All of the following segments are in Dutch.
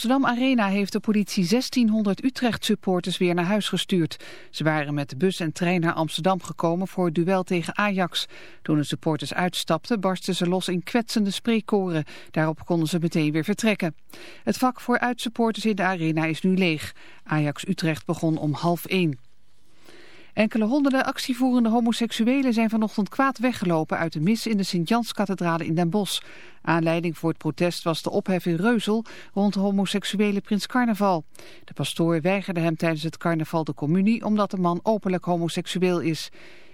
Amsterdam Arena heeft de politie 1600 Utrecht-supporters weer naar huis gestuurd. Ze waren met de bus en trein naar Amsterdam gekomen voor het duel tegen Ajax. Toen de supporters uitstapten barsten ze los in kwetsende spreekkoren. Daarop konden ze meteen weer vertrekken. Het vak voor uitsupporters in de Arena is nu leeg. Ajax-Utrecht begon om half één. Enkele honderden actievoerende homoseksuelen zijn vanochtend kwaad weggelopen uit de mis in de Sint-Janskathedrale in Den Bosch. Aanleiding voor het protest was de ophef in Reuzel rond de homoseksuele prins carnaval. De pastoor weigerde hem tijdens het carnaval de communie omdat de man openlijk homoseksueel is.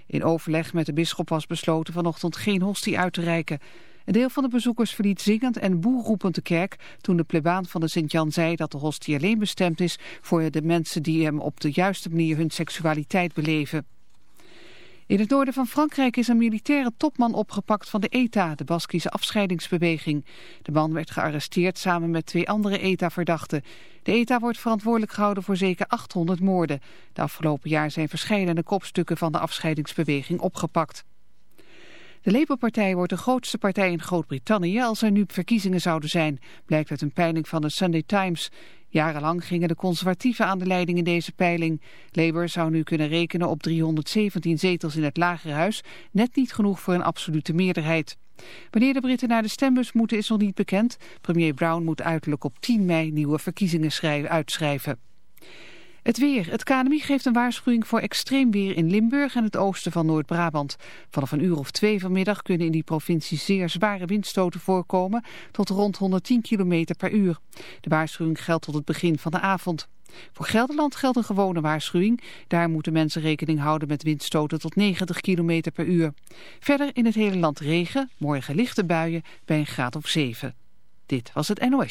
In overleg met de bisschop was besloten vanochtend geen hostie uit te reiken. Een deel van de bezoekers verliet zingend en boerroepend de kerk toen de plebaan van de Sint-Jan zei dat de hostie alleen bestemd is voor de mensen die hem op de juiste manier hun seksualiteit beleven. In het noorden van Frankrijk is een militaire topman opgepakt van de ETA, de Baskische afscheidingsbeweging. De man werd gearresteerd samen met twee andere ETA-verdachten. De ETA wordt verantwoordelijk gehouden voor zeker 800 moorden. De afgelopen jaar zijn verschillende kopstukken van de afscheidingsbeweging opgepakt. De Labour-partij wordt de grootste partij in Groot-Brittannië als er nu verkiezingen zouden zijn, blijkt uit een peiling van de Sunday Times. Jarenlang gingen de conservatieven aan de leiding in deze peiling. Labour zou nu kunnen rekenen op 317 zetels in het lagerhuis, net niet genoeg voor een absolute meerderheid. Wanneer de Britten naar de stembus moeten is nog niet bekend. Premier Brown moet uiterlijk op 10 mei nieuwe verkiezingen schrijven, uitschrijven. Het weer. Het KNMI geeft een waarschuwing voor extreem weer in Limburg en het oosten van Noord-Brabant. Vanaf een uur of twee vanmiddag kunnen in die provincie zeer zware windstoten voorkomen tot rond 110 km per uur. De waarschuwing geldt tot het begin van de avond. Voor Gelderland geldt een gewone waarschuwing. Daar moeten mensen rekening houden met windstoten tot 90 km per uur. Verder in het hele land regen, morgen lichte buien bij een graad of 7. Dit was het NOS.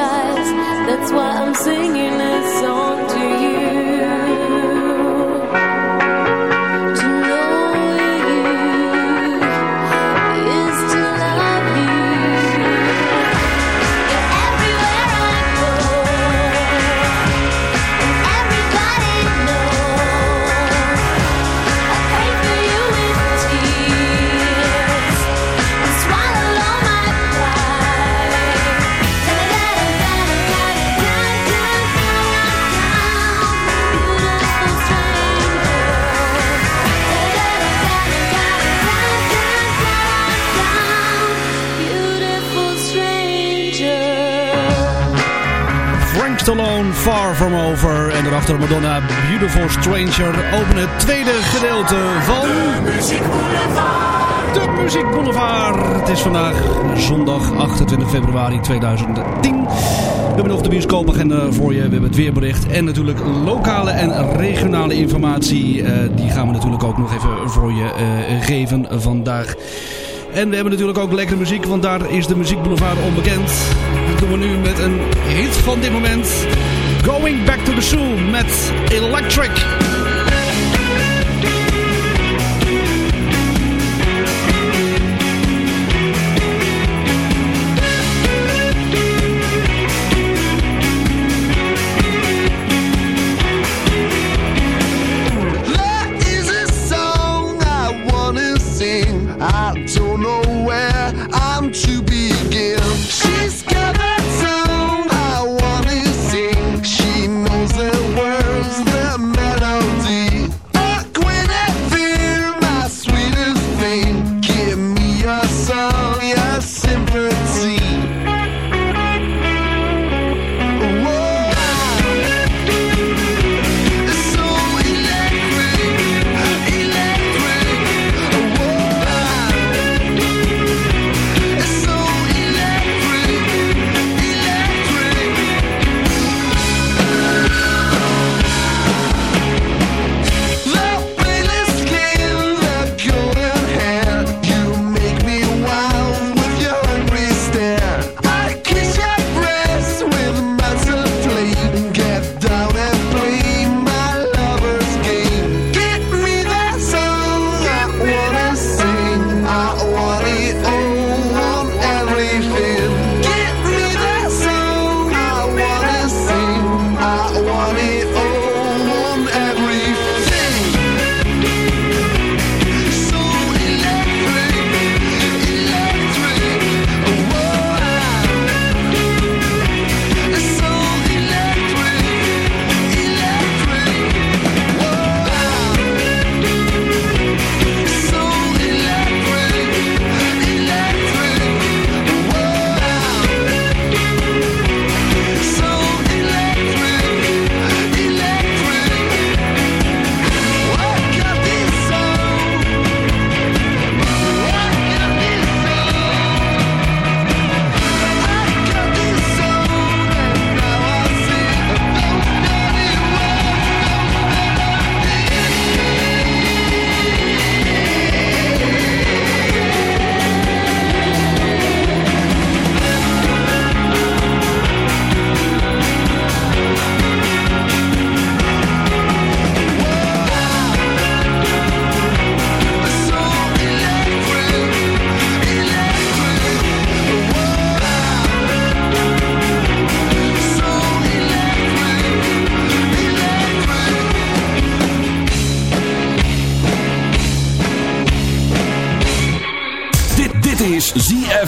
Skies. That's why I'm singing Madonna, Beautiful Stranger. Openen het tweede gedeelte van... De Muziek Boulevard. De Muziek Boulevard. Het is vandaag zondag 28 februari 2010. We hebben nog de bioscoopagenda voor je. We hebben het weerbericht. En natuurlijk lokale en regionale informatie. Eh, die gaan we natuurlijk ook nog even voor je eh, geven vandaag. En we hebben natuurlijk ook lekkere muziek, want daar is de Muziek Boulevard onbekend. Dat doen we nu met een hit van dit moment. Going Back to the Zoo met Electric.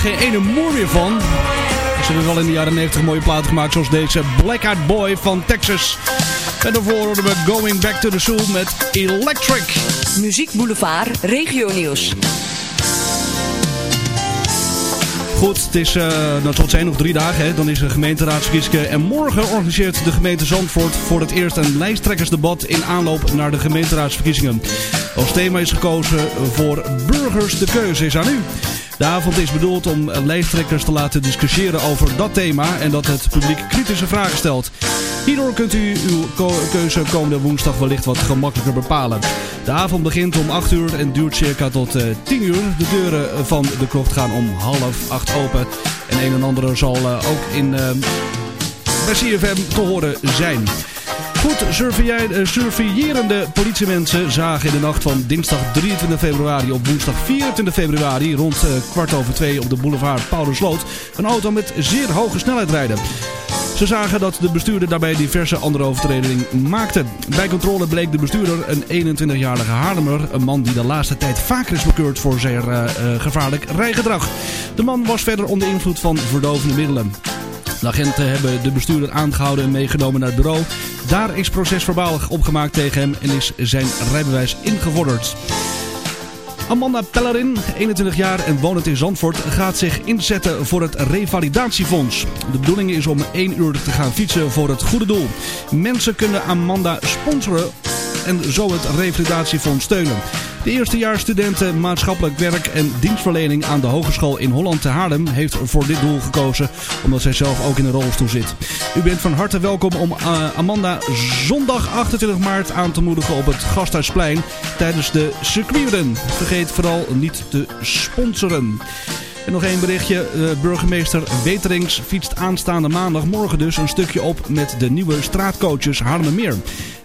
Geen ene moer meer van. Ze hebben wel in de jaren 90 mooie platen gemaakt zoals deze Black Eyed Boy van Texas. En daarvoor horen we Going Back to the Soul met Electric. Muziek Boulevard Regio Nieuws. Goed, het is, uh, nou, zijn nog drie dagen, hè, dan is er gemeenteraadsverkiezingen. En morgen organiseert de gemeente Zandvoort voor het eerst een lijsttrekkersdebat in aanloop naar de gemeenteraadsverkiezingen. Als thema is gekozen voor burgers de keuze is aan u. De avond is bedoeld om lijsttrekkers te laten discussiëren over dat thema en dat het publiek kritische vragen stelt. Hierdoor kunt u uw keuze komende woensdag wellicht wat gemakkelijker bepalen. De avond begint om 8 uur en duurt circa tot uh, 10 uur. De deuren van de krocht gaan om half 8 open. En een en ander zal uh, ook in, uh, bij CFM te horen zijn. Goed, surveillerende politiemensen zagen in de nacht van dinsdag 23 februari op woensdag 24 februari rond uh, kwart over twee op de boulevard Paulusloot een auto met zeer hoge snelheid rijden. Ze zagen dat de bestuurder daarbij diverse andere overtredingen maakte. Bij controle bleek de bestuurder een 21-jarige Haarlemmer. Een man die de laatste tijd vaker is bekeurd voor zeer uh, gevaarlijk rijgedrag. De man was verder onder invloed van verdovende middelen. De agenten hebben de bestuurder aangehouden en meegenomen naar het bureau. Daar is procesverbaal opgemaakt tegen hem en is zijn rijbewijs ingevorderd. Amanda Pellerin, 21 jaar en wonend in Zandvoort, gaat zich inzetten voor het revalidatiefonds. De bedoeling is om 1 uur te gaan fietsen voor het goede doel. Mensen kunnen Amanda sponsoren en zo het revalidatiefonds steunen. De eerstejaarsstudenten maatschappelijk werk en dienstverlening aan de Hogeschool in Holland te Haarlem heeft voor dit doel gekozen, omdat zij zelf ook in een rolstoel zit. U bent van harte welkom om uh, Amanda zondag 28 maart aan te moedigen op het Gasthuisplein tijdens de circuitrun. Vergeet vooral niet te sponsoren. En nog één berichtje. burgemeester Weterings fietst aanstaande maandag morgen dus een stukje op met de nieuwe straatcoaches Haarlemmermeer.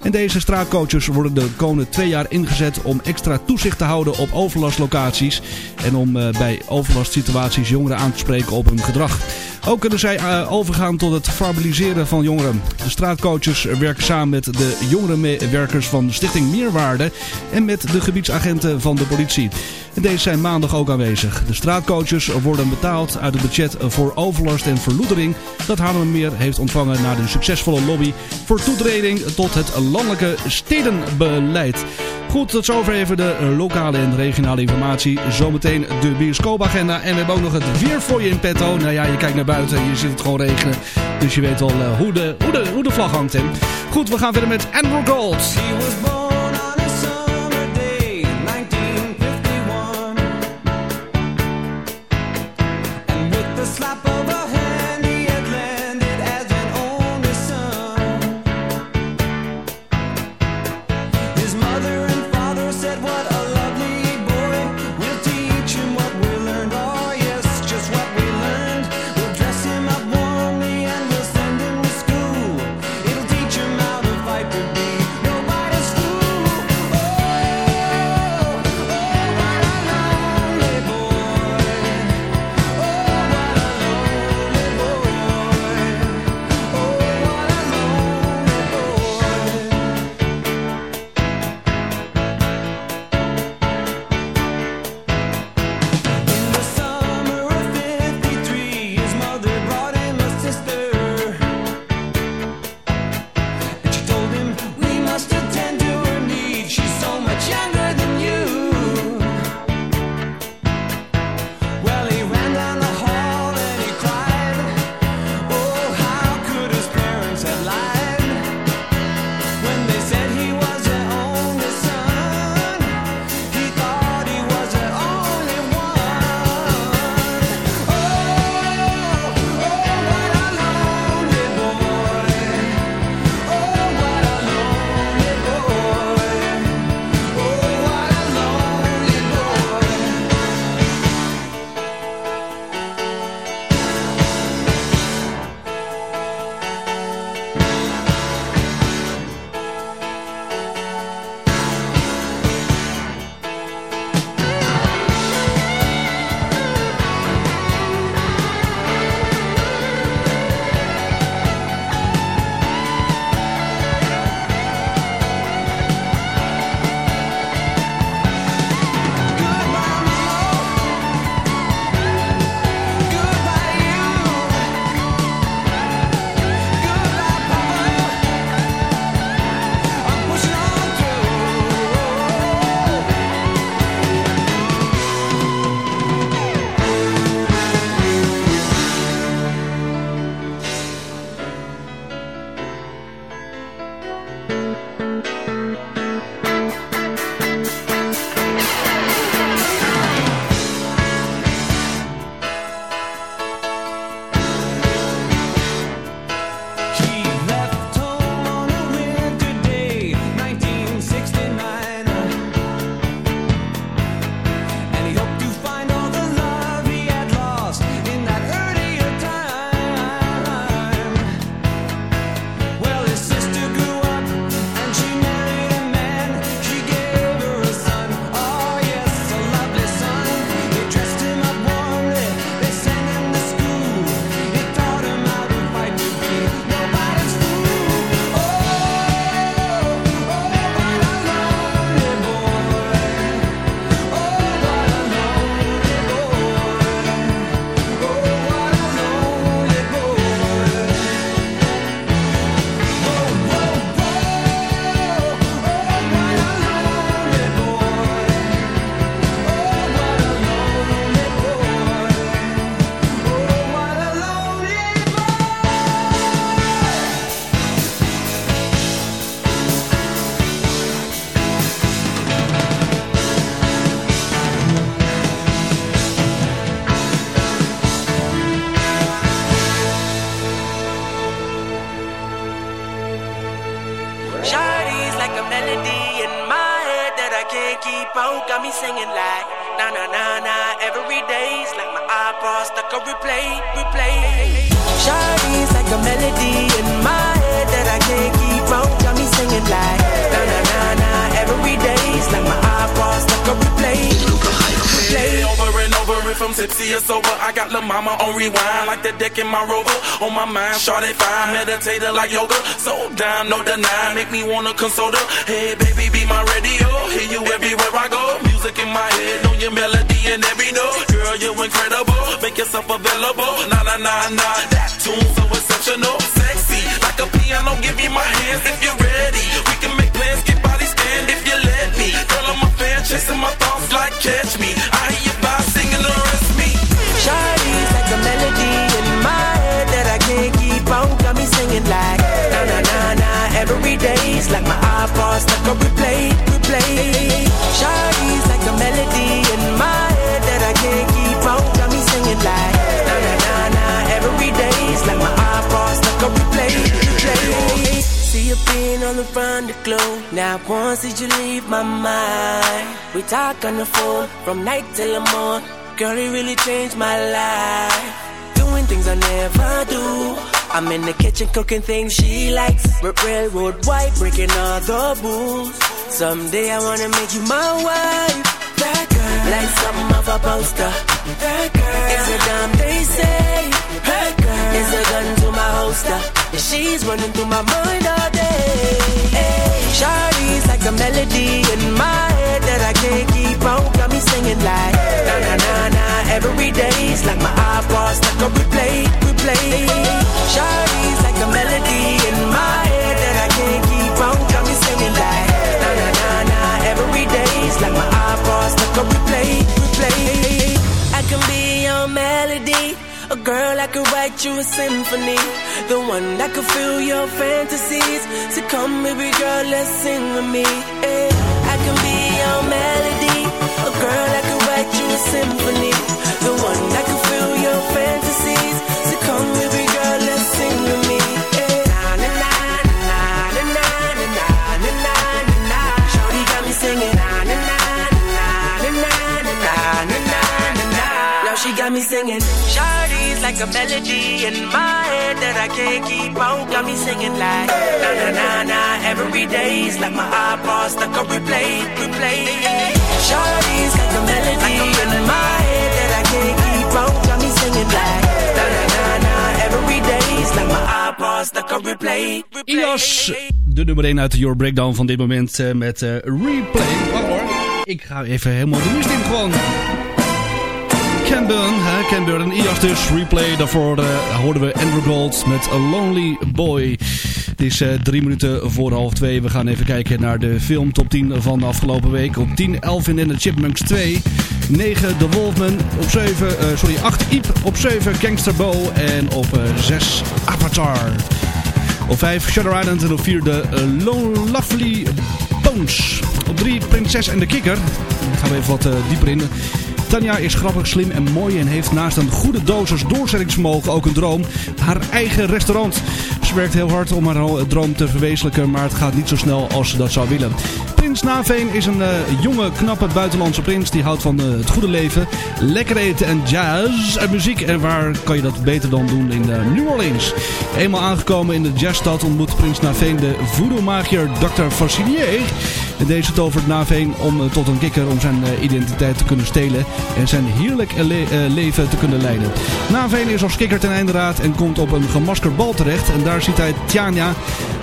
En deze straatcoaches worden de komende twee jaar ingezet om extra toezicht te houden op overlastlocaties. En om uh, bij overlastsituaties jongeren aan te spreken op hun gedrag. Ook kunnen zij uh, overgaan tot het fabiliseren van jongeren. De straatcoaches werken samen met de jongerenwerkers van Stichting Meerwaarde en met de gebiedsagenten van de politie. Deze zijn maandag ook aanwezig. De straatcoaches worden betaald uit het budget voor overlast en verloedering dat Haarlemmermeer heeft ontvangen na de succesvolle lobby voor toetreding tot het landelijke stedenbeleid. Goed, tot zover even de lokale en regionale informatie. Zometeen de bioscoopagenda. En we hebben ook nog het weer voor je in petto. Nou ja, je kijkt naar buiten en je ziet het gewoon regenen. Dus je weet al uh, hoe, de, hoe, de, hoe de vlag hangt. Hè. Goed, we gaan verder met Andrew Gold. Me singing like na na na na every day's like my iPod stuck on replay, replay. Shawty's like a melody in my head that I can't keep out. Got me singing like na na na na every day's like my iPod stuck on replay. Play over and over if I'm tipsy or sober. I got La Mama on rewind like the deck in my rover. On my mind, shawty fine, meditator like yoga. So down, no deny, make me wanna console her. Hey baby, be my radio, hear you everywhere I go. My head, know your melody and every note. Girl, you're incredible, make yourself available. Nah nah nah nah, that tune so exceptional, sexy like a piano. Give me my hands if you're ready. We can make plans, get body scanned if you let me. Girl, I'm a fan, chasing my thoughts like catch me. I hear you by singing the rest me. Shawty's like a melody in my head that I can't keep out. Got me singing like na na na na every day's like my iPod stuck on replay. You being all around the globe. Now once did you leave my mind? We talk on the phone from night till the morning. Girl, it really changed my life. Doing things I never do. I'm in the kitchen cooking things she likes. Railroad white, breaking all the rules. Someday I wanna make you my wife. That girl, like something of a poster. That girl is a damn they say. That girl is a gun to my holster. She's running through my mind all day. Hey, Shawty's like a melody in my head that I can't keep out. Got me singing like na na na na every day's like my iPod stuck on replay, replay. Shawty's like a melody in my head that I can't keep out. Got me singing like na na na na every day's like my iPod stuck on replay, replay. I can be your melody. A girl that could write you a symphony. The one that could fill your fantasies. So come, baby girl, let's sing with me. eh. I can be your melody. A girl that could write you a symphony. The one that she got me singing. Shawty's like a melody in my head that I can't keep out. Got me singing like na na na na every day's like my iPod stuck on replay, replay. Shawty's like a melody in my head that I can't keep out. Got me singing like na na na na every day's like my iPod stuck on replay, replay. Ios, de nummer 1 uit Your Breakdown van dit moment eh, met eh, Replay. Wacht hoor, ik ga even helemaal de mist in gewoon. Ken Burn, hè, Ken Burn Ios dus, Replay. Daarvoor eh, hoorden we Andrew Gold met A Lonely Boy. Het is eh, drie minuten voor half twee. We gaan even kijken naar de film top 10 van de afgelopen week. Op 10 Elvin en de Chipmunks 2. 9 The Wolfman. Op 7, eh, sorry 8 Iep. Op 7 Gangster Bo. En op eh, 6 Avatar. Op 5 Shutter Island en op 4 de uh, Lone Lovely Bones. Op 3 Prinses en de Kikker. Daar gaan we even wat dieper in. Tanja is grappig, slim en mooi en heeft naast een goede dosis doorzettingsvermogen ook een droom. Haar eigen restaurant. Ze werkt heel hard om haar droom te verwezenlijken, maar het gaat niet zo snel als ze dat zou willen. Prins Naveen is een eh, jonge, knappe buitenlandse prins die houdt van eh, het goede leven, lekker eten en jazz en muziek. En waar kan je dat beter dan doen in eh, New Orleans? Eenmaal aangekomen in de jazzstad ontmoet prins Naveen de voodoo-magier Dr. Facilier. En deze tovert Naveen om eh, tot een kikker om zijn eh, identiteit te kunnen stelen en zijn heerlijk eh, le- leven te kunnen leiden. Naveen is als kikker ten einde raad en komt op een gemaskerd bal terecht. En daar ziet hij Tiania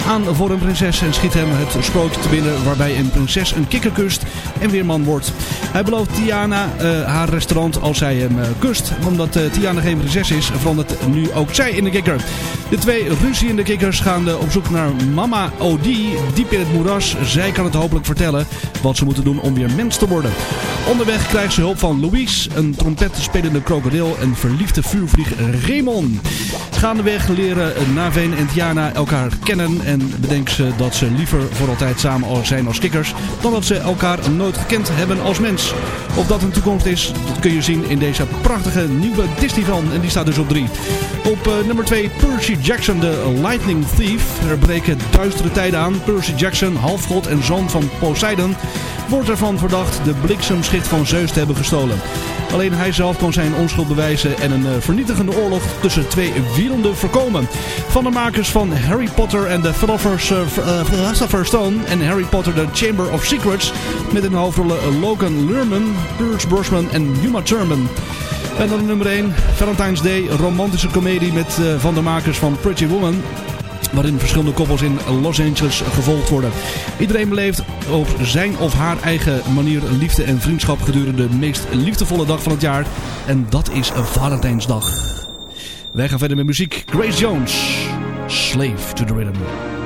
aan voor een prinses en schiet hem het sprookje te binnen waarbij een prinses een kikker kust en weer man wordt. Hij belooft Tiana haar restaurant als zij hem kust. Omdat Tiana geen prinses is, verandert nu ook zij in de kikker. De twee ruziende kikkers gaan op zoek naar Mama Odie, diep in het moeras. Zij kan het hopelijk vertellen wat ze moeten doen om weer mens te worden. Onderweg krijgt ze hulp van Louise, een trompetspelende krokodil en verliefde vuurvlieg Raymond. Gaandeweg leren Naveen en Tiana elkaar kennen en bedenk ze dat ze liever voor altijd samen zijn als kikkers dan dat ze elkaar nooit gekend hebben als mens. Of dat een toekomst is, dat kun je zien in deze prachtige nieuwe Disney film en die staat dus op 3. Op uh, nummer 2 Percy Jackson, de Lightning Thief. Er breken duistere tijden aan. Percy Jackson, halfgod en zoon van Poseidon, wordt ervan verdacht de bliksemschicht van Zeus te hebben gestolen. Alleen hij zelf kon zijn onschuld bewijzen en een uh, vernietigende oorlog tussen twee wielenden voorkomen. Van de makers van Harry Potter en the Philosopher's Stone en Harry Potter The Chamber of Secrets met de hoofdrollen Logan Lerman, Pierce Brosnan en Uma Thurman. En dan nummer 1, Valentine's Day, romantische komedie met, van de makers van Pretty Woman waarin verschillende koppels in Los Angeles gevolgd worden. Iedereen beleeft op zijn of haar eigen manier liefde en vriendschap gedurende de meest liefdevolle dag van het jaar. En dat is Valentijnsdag. Wij gaan verder met muziek. Grace Jones, Slave to the Rhythm.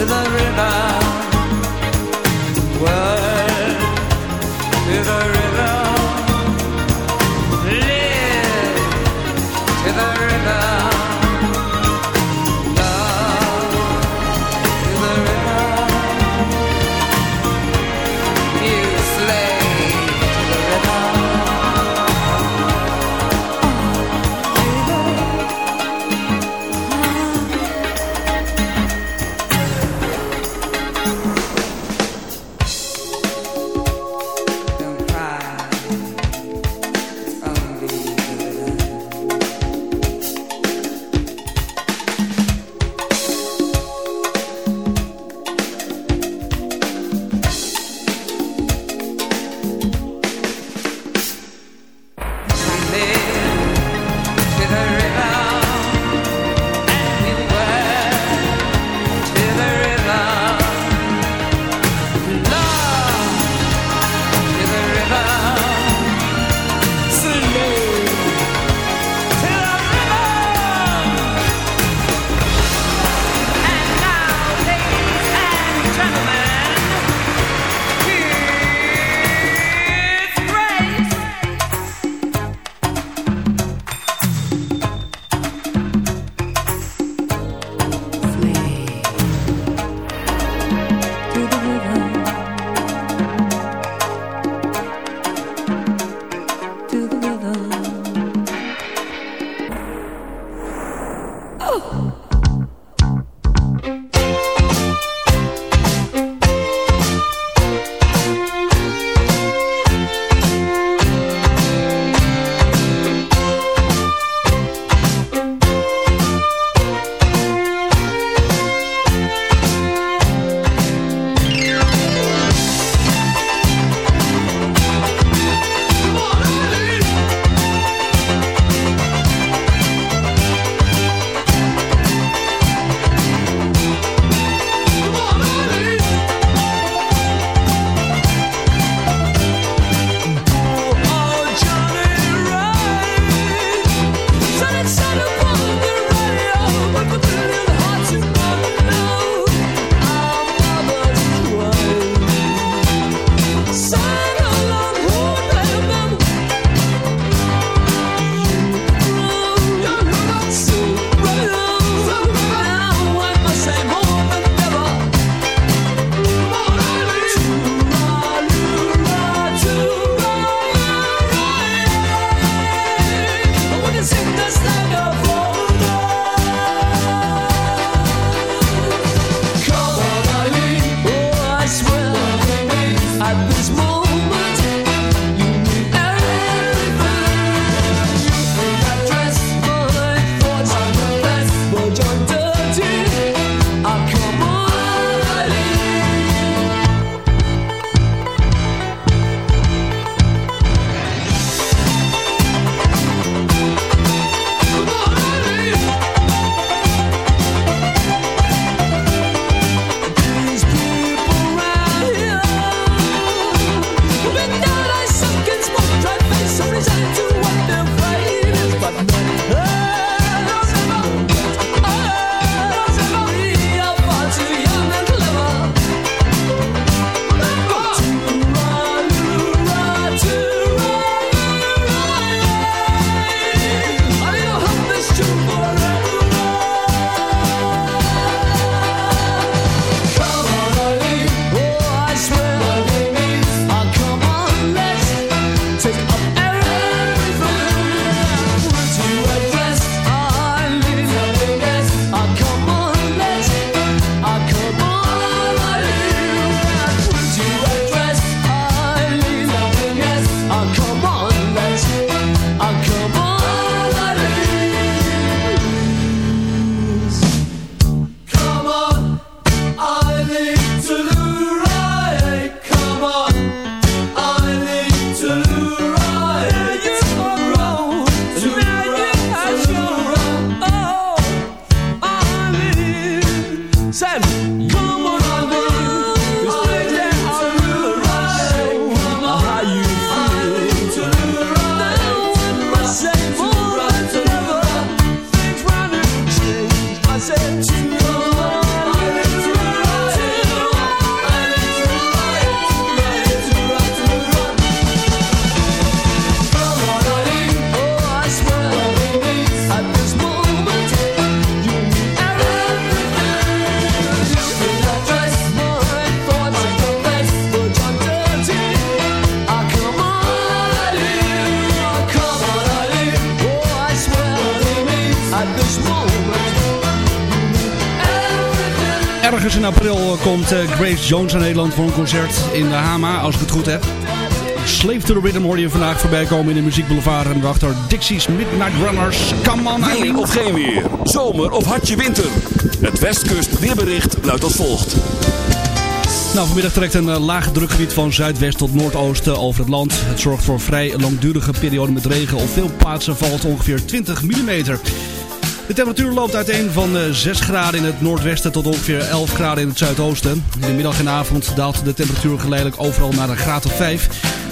to the river. Komt eh, Grace Jones naar Nederland voor een concert in de Hama, als ik het goed heb. Slave to the Rhythm hoor je vandaag voorbij komen in de Muziek Boulevard. En wachter Dixie's Midnight Runners. Come on, Weer of geen weer. Zomer of hartje winter. Het Westkust weerbericht luidt als volgt. Nou, vanmiddag trekt een uh, laag drukgebied van zuidwest tot noordoosten over het land. Het zorgt voor een vrij langdurige periode met regen. Op veel plaatsen valt ongeveer 20 mm. De temperatuur loopt uiteen van uh, 6 graden in het noordwesten tot ongeveer 11 graden in het zuidoosten. In de middag en avond daalt de temperatuur geleidelijk overal naar een graad of 5.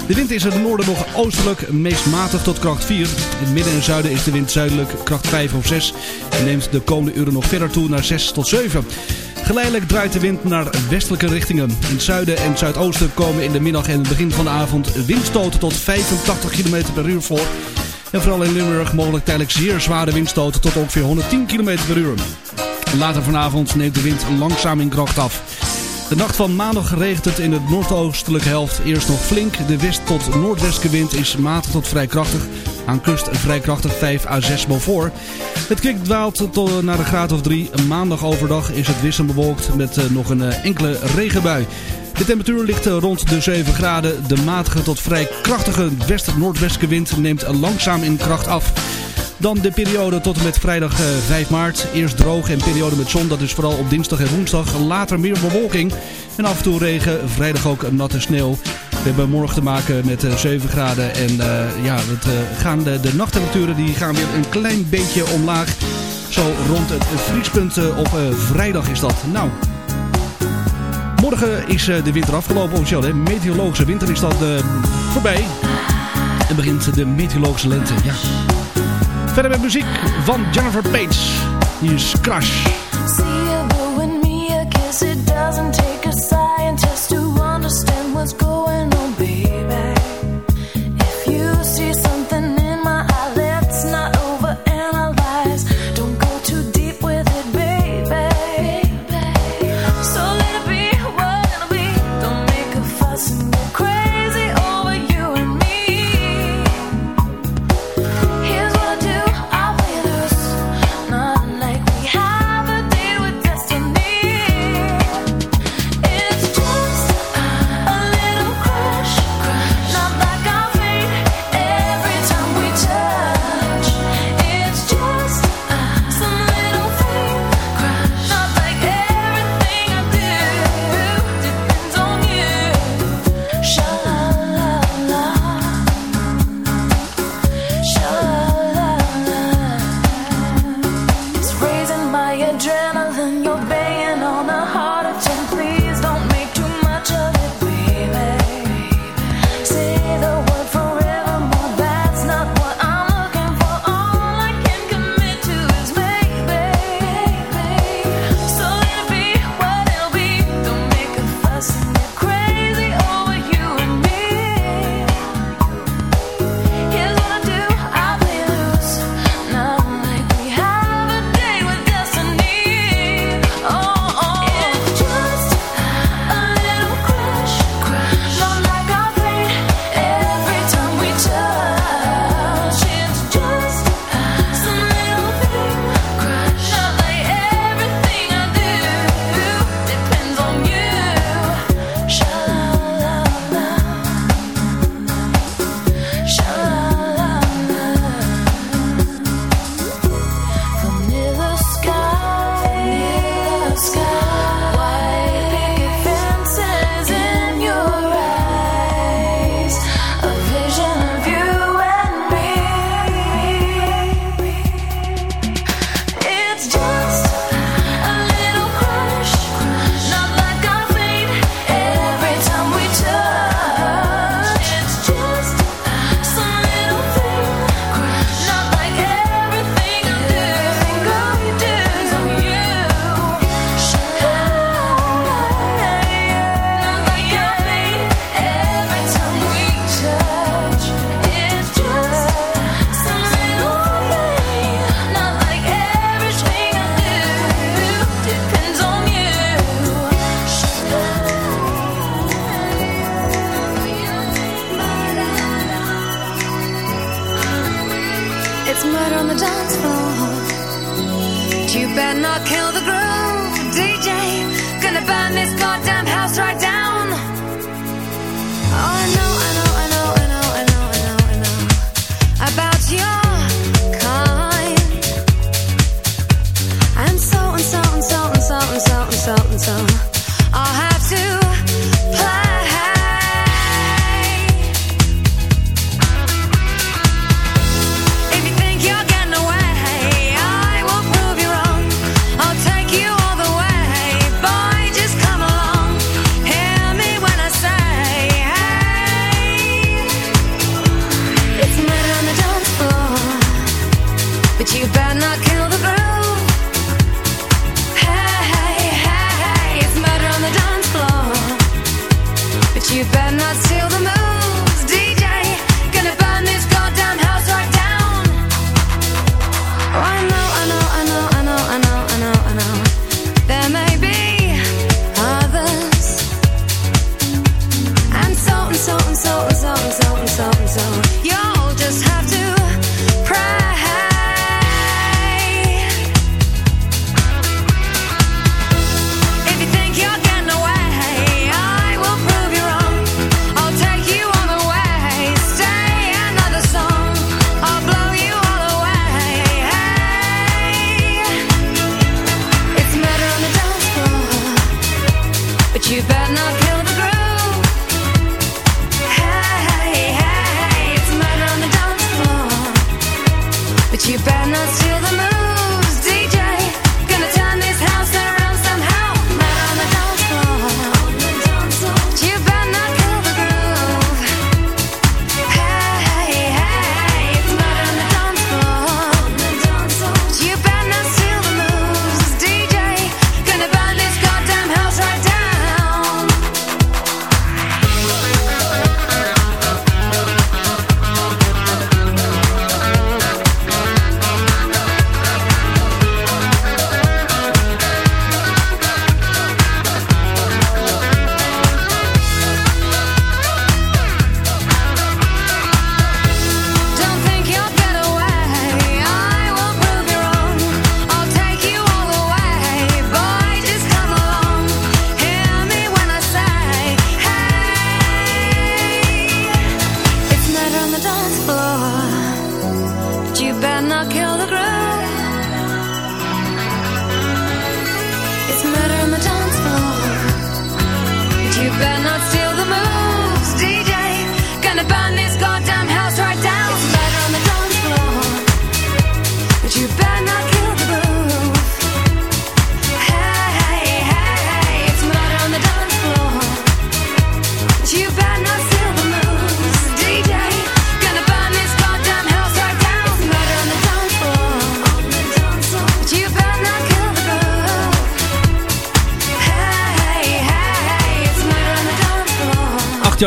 De wind is in het noorden nog oostelijk, meest matig tot kracht 4. In het midden en zuiden is de wind zuidelijk kracht 5 of 6. En neemt de komende uren nog verder toe naar 6 tot 7. Geleidelijk draait de wind naar westelijke richtingen. In het zuiden en zuidoosten komen in de middag en het begin van de avond windstoten tot 85 km per uur voor. En vooral in Limburg mogelijk tijdelijk zeer zware windstoten tot ongeveer 110 km per uur. Later vanavond neemt de wind langzaam in kracht af. De nacht van maandag regent het in het noordoostelijke helft. Eerst nog flink. De west- tot noordwestenwind is matig tot vrij krachtig. Aan kust vrij krachtig 5 à 6 voor. Het kwik dwaalt tot eh, naar de graad of 3. Maandag overdag is het wisselbewolkt met eh, nog een eh, enkele regenbui. De temperatuur ligt eh, rond de 7 graden. De matige tot vrij krachtige west-noordwestelijke wind neemt langzaam in kracht af. Dan de periode tot en met vrijdag eh, 5 maart. Eerst droog en periode met zon. Dat is vooral op dinsdag en woensdag. Later meer bewolking. En af en toe regen. Vrijdag ook natte sneeuw. We hebben morgen te maken met eh, 7 graden. En ja, het, gaan de, de nachttemperaturen die gaan weer een klein beetje omlaag. Zo rond het vriespunt op vrijdag is dat. Nou, morgen is eh, de winter afgelopen officieel. De Meteorologische winter is dat eh, voorbij. En begint de meteorologische lente. Ja. Verder met muziek van Jennifer Page. Hier is Crash.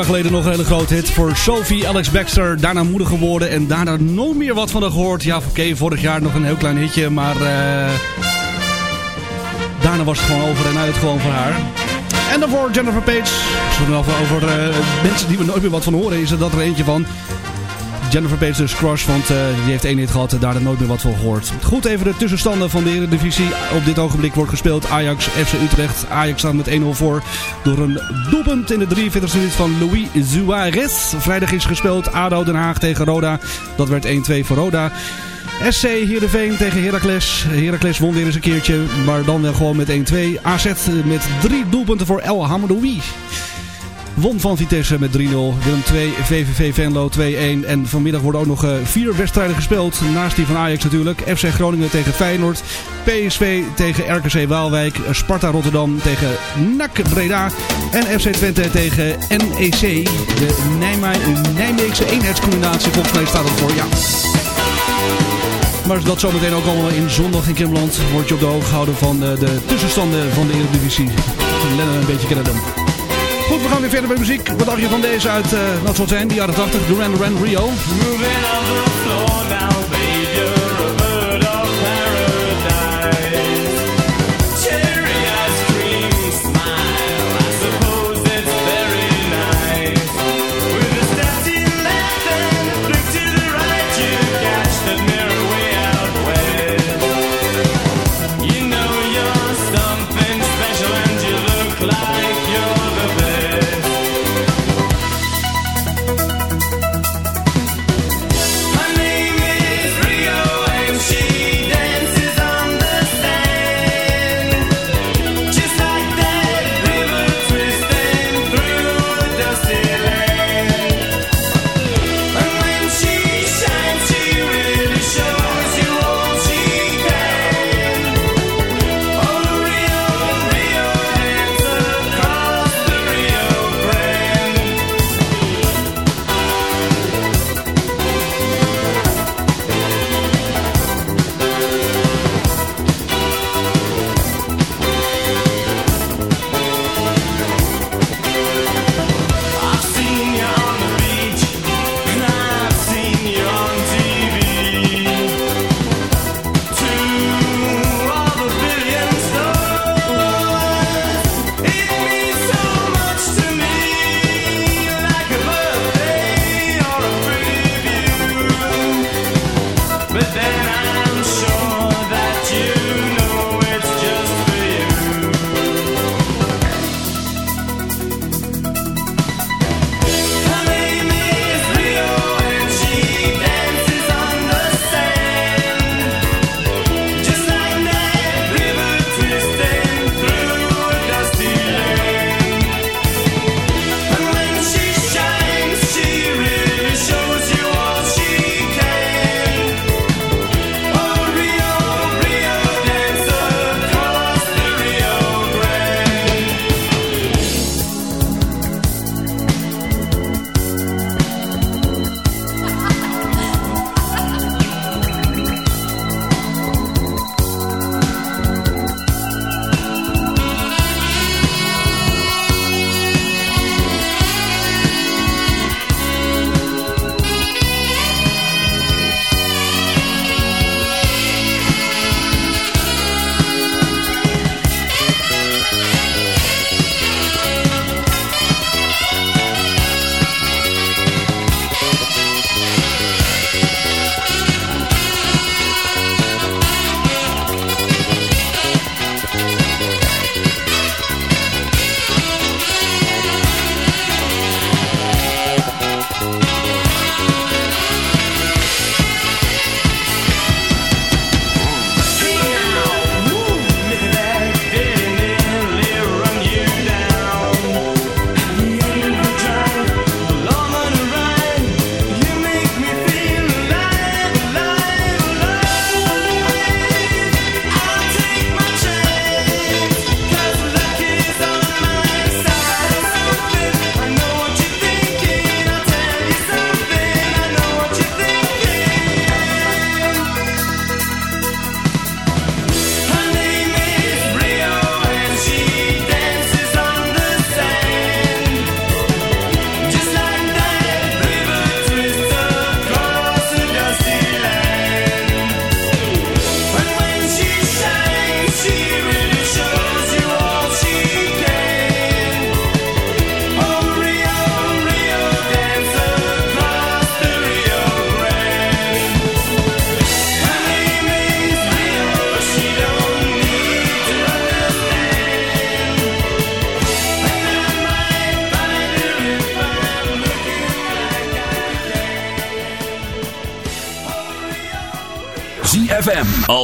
Jaar geleden nog een hele grote hit voor Sophie Alex Baxter. Daarna moeder geworden en daarna nooit meer wat van haar gehoord. Ja, oké, vorig jaar nog een heel klein hitje, maar eh, daarna was het gewoon over en uit gewoon voor haar. En daarvoor Jennifer Page. Als over eh, mensen die we nooit meer wat van horen, is er dat er eentje van. Jennifer dus Crush, want eh, die heeft één hit gehad en daar nooit meer wat van gehoord. Goed, even de tussenstanden van de Eredivisie. Op dit ogenblik wordt gespeeld Ajax FC Utrecht. Ajax staat met 1-0 voor door een doelpunt in de 43e minuut van Louis Suarez. Vrijdag is gespeeld ADO Den Haag tegen Roda. Dat werd 1-2 voor Roda. SC Heerenveen tegen Heracles. Heracles won weer eens een keertje, maar dan wel gewoon met 1-2. AZ met drie doelpunten voor El Hamadouи. Won van Vitesse met 3-0. Willem 2, VVV Venlo 2-1. En vanmiddag worden ook nog eh, vier wedstrijden gespeeld. Naast die van Ajax natuurlijk. FC Groningen tegen Feyenoord. PSV tegen RKC Waalwijk. Sparta Rotterdam tegen NAC Breda. En FC Twente tegen NEC. De Nijme- Nijmeegse eenheidscombinatie. Volgens mij staat het voor, ja. Maar dat zometeen ook allemaal in zondag in Kimberland. Word je op de hoogte gehouden van eh, de tussenstanden van de Eredivisie. Lennon een beetje kennen dan. Goed, we gaan weer verder met muziek. Wat dacht je van deze uit, uh, het zijn, de jaren 80, Duran Duran Rio.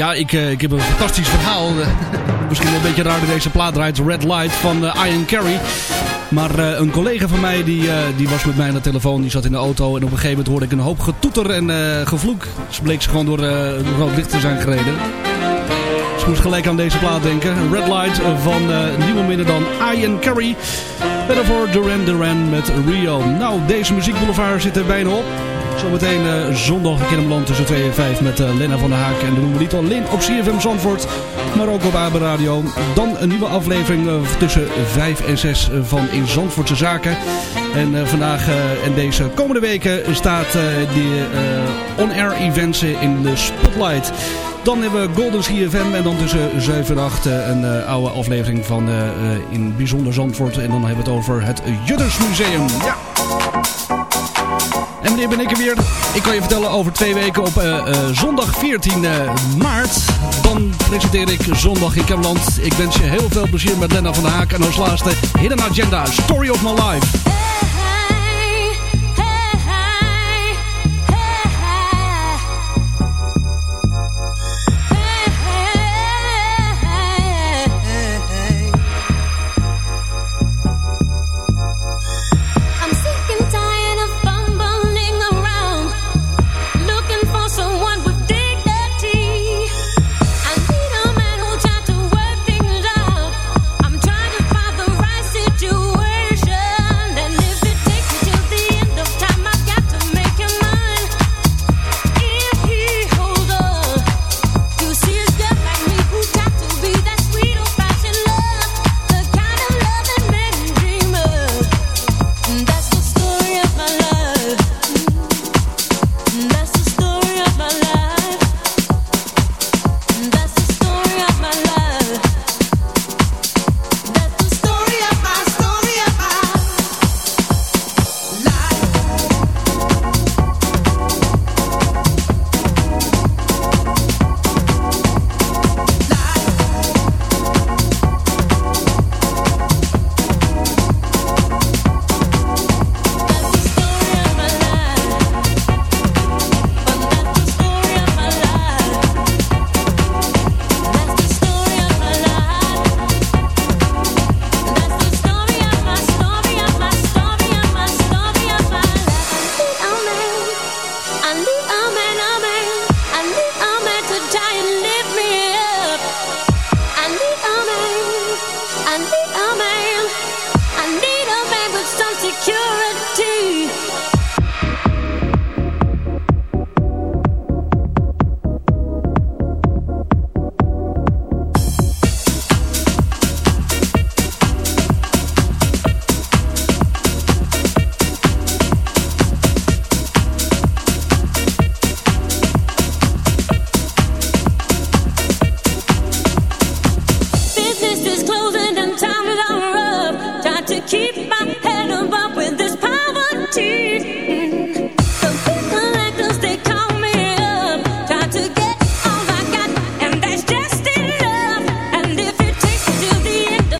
Ja, ik, eh, ik heb een fantastisch verhaal. Eh, Misschien een beetje raar dat deze plaat draait. Red Light van eh, Ian Carey. Maar een collega van mij die, die was met mij aan de telefoon. Die zat in de auto. En op een gegeven moment hoorde ik een hoop getoeter en gevloek. Dus bleek ze gewoon door, door rood licht te zijn gereden. Ik moest gelijk aan deze plaat denken. Red Light van niemand minder dan Ian Carey. Verder voor Duran Duran met Rio. Nou, deze muziekboulevard zit er bijna op. Zometeen eh, zondag in Kinderland tussen 2 en 5 met eh, Lena van der Haak. En dan doen we niet alleen op CFM Zandvoort, maar ook op AB Radio. Dan een nieuwe aflevering eh, tussen 5 en 6 van In Zandvoortse Zaken. En vandaag en deze komende weken staat die on-air events in de spotlight. Dan hebben we Golden CFM en dan tussen 7 en 8 eh, een oude aflevering van In Bijzonder Zandvoort. En dan hebben we het over het Juttersmuseum. Ja. En wanneer ben ik er weer? Ik kan je vertellen over twee weken op eh, eh, zondag 14 eh, maart. Dan presenteer ik zondag in Kemland. Ik wens je heel veel plezier met Lena van der Haak. En als laatste Hidden Agenda, Story of My Life.